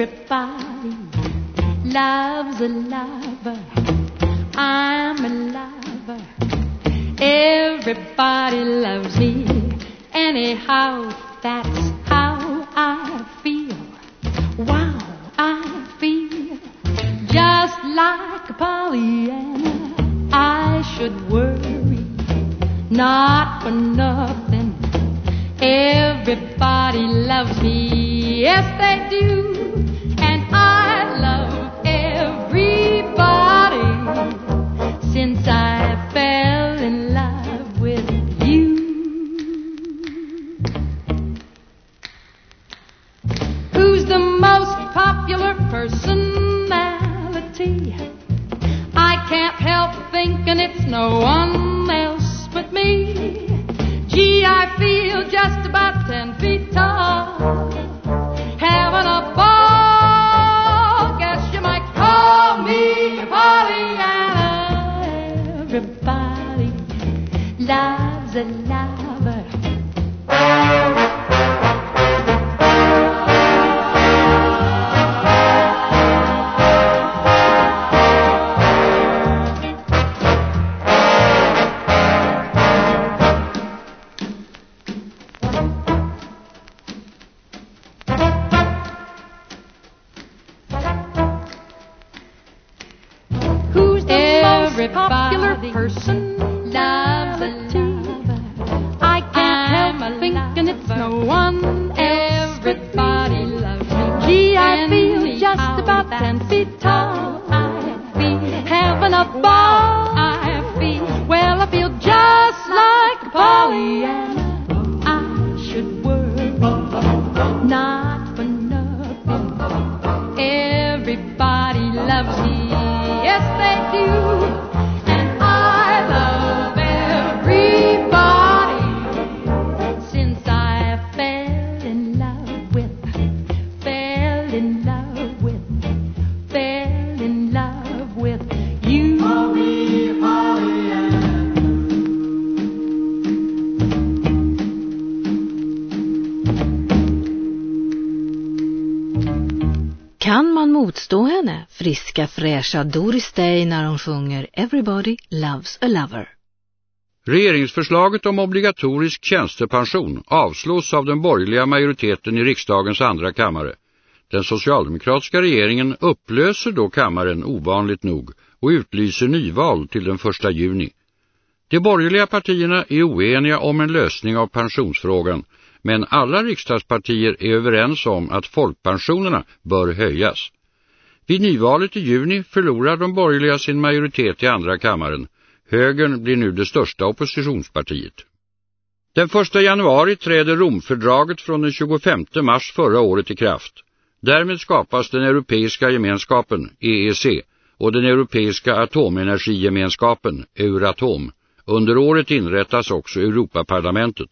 Everybody loves a lover. I'm a lover. Everybody loves me. Anyhow, that's how I feel. Wow, I feel just like a Pollyanna. I should worry, not for nothing. Everybody loves me, yes they do. Since I fell in love with you. Who's the most popular personality? I can't help thinking it's no one else but me. Gee, I feel just loves a lover. Who's the most popular person? Loves it's no one. Everybody loves me. Gee, I feel just about ten feet tall. I feel having a ball. Motstå henne, friska fräscha Doris Day när hon sjunger Everybody loves a lover? Regeringsförslaget om obligatorisk tjänstepension avslås av den borgerliga majoriteten i riksdagens andra kammare. Den socialdemokratiska regeringen upplöser då kammaren ovanligt nog och utlyser nyval till den 1 juni. De borgerliga partierna är oeniga om en lösning av pensionsfrågan, men alla riksdagspartier är överens om att folkpensionerna bör höjas. Vid nyvalet i juni förlorar de borgerliga sin majoritet i andra kammaren. Högern blir nu det största oppositionspartiet. Den 1 januari träder Romfördraget från den 25 mars förra året i kraft. Därmed skapas den Europeiska gemenskapen, EEC, och den Europeiska atomenergigemenskapen, Euratom. Under året inrättas också Europaparlamentet.